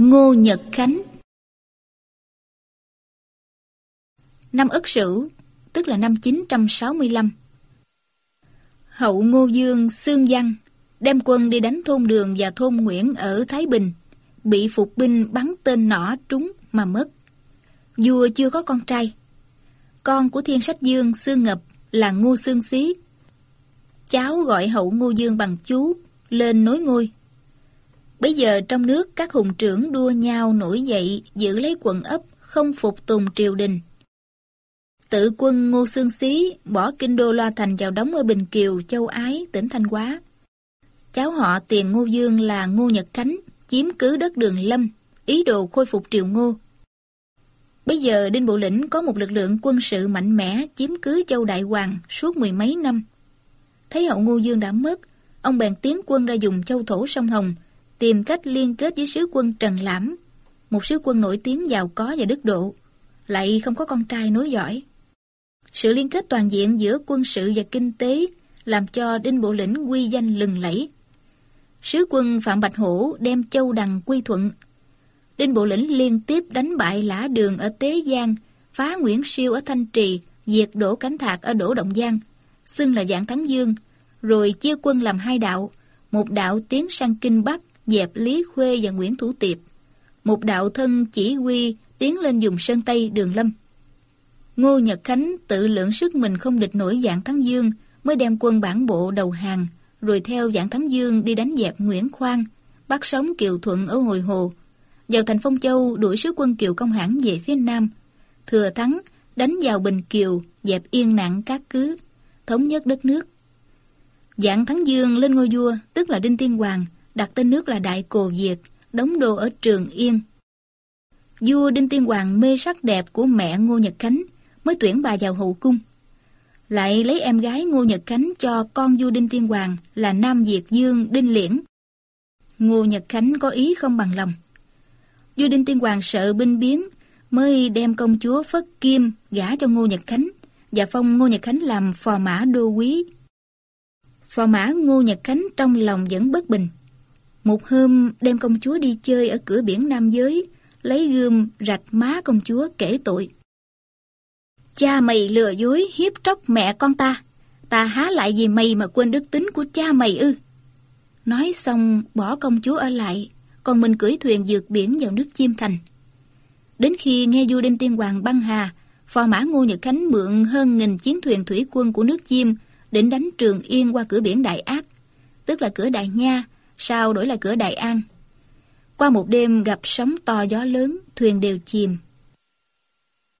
Ngô Nhật Khánh Năm Ất Sửu, tức là năm 965. Hậu Ngô Dương Sương Văn đem quân đi đánh thôn Đường và thôn Nguyễn ở Thái Bình, bị phục binh bắn tên nỏ trúng mà mất. Vua chưa có con trai. Con của Thiên Sách Dương Sương Ngập là Ngô Sương Xí. Cháu gọi hậu Ngô Dương bằng chú, lên nối ngôi. Bây giờ trong nước các hùng trưởng đua nhau nổi dậy giữ lấy quận ấp, không phục tùng triều đình. Tự quân Ngô Sương Xí bỏ kinh đô loa thành vào đóng ở Bình Kiều, Châu Ái, tỉnh Thanh Hóa. Cháu họ tiền Ngô Dương là Ngô Nhật Khánh, chiếm cứ đất đường Lâm, ý đồ khôi phục triều Ngô. Bây giờ Đinh Bộ Lĩnh có một lực lượng quân sự mạnh mẽ chiếm cứ Châu Đại Hoàng suốt mười mấy năm. Thấy hậu Ngô Dương đã mất, ông bèn tiến quân ra dùng châu thổ sông Hồng, tìm cách liên kết với sứ quân Trần Lãm, một sứ quân nổi tiếng giàu có và đức độ, lại không có con trai nối dõi. Sự liên kết toàn diện giữa quân sự và kinh tế làm cho Đinh Bộ Lĩnh quy danh lừng lẫy. Sứ quân Phạm Bạch Hổ đem châu đằng quy thuận. Đinh Bộ Lĩnh liên tiếp đánh bại lã đường ở Tế Giang, phá Nguyễn Siêu ở Thanh Trì, diệt đổ cánh thạc ở Đỗ Động Giang, xưng là dạng thắng dương, rồi chia quân làm hai đạo, một đạo tiến sang Kinh Bắc, dẹp Lý Khuê và Nguyễn Thủ Tiệp, một đạo thân chỉ huy tiến lên dùng Sơn Tây Đường Lâm. Ngô Nhật Khánh tự lượng sức mình không địch nổi dạng thắng dương, mới đem quân bản bộ đầu hàng, rồi theo dạng thắng dương đi đánh dẹp Nguyễn Khoan, bắt sống Kiều Thuận ở Hồi Hồ, vào thành Phong Châu đuổi sứ quân Kiều Công Hãn về phía Nam, thừa thắng đánh vào Bình Kiều, dẹp yên nạn các cứ, thống nhất đất nước. Dạng Thắng Dương lên ngôi vua, tức là Đinh Tiên Hoàng, đặt tên nước là Đại Cồ Việt, đóng đô ở Trường Yên. Vua Đinh Tiên Hoàng mê sắc đẹp của mẹ Ngô Nhật Khánh, mới tuyển bà vào hậu cung. Lại lấy em gái Ngô Nhật Khánh cho con vua Đinh Tiên Hoàng là Nam Việt Dương Đinh Liễn. Ngô Nhật Khánh có ý không bằng lòng. Vua Đinh Tiên Hoàng sợ binh biến, mới đem công chúa Phất Kim gả cho Ngô Nhật Khánh và phong Ngô Nhật Khánh làm phò mã đô quý. Phò mã Ngô Nhật Khánh trong lòng vẫn bất bình. Một hôm đem công chúa đi chơi ở cửa biển Nam Giới, lấy gươm rạch má công chúa kể tội. Cha mày lừa dối hiếp tróc mẹ con ta. Ta há lại vì mày mà quên đức tính của cha mày ư. Nói xong bỏ công chúa ở lại, còn mình cưỡi thuyền vượt biển vào nước Chiêm Thành. Đến khi nghe vua Đinh Tiên Hoàng băng hà, phò mã Ngô Nhật Khánh mượn hơn nghìn chiến thuyền thủy quân của nước Chiêm định đánh Trường Yên qua cửa biển Đại Ác, tức là cửa Đại Nha, sau đổi là cửa Đại An. Qua một đêm gặp sóng to gió lớn, thuyền đều chìm,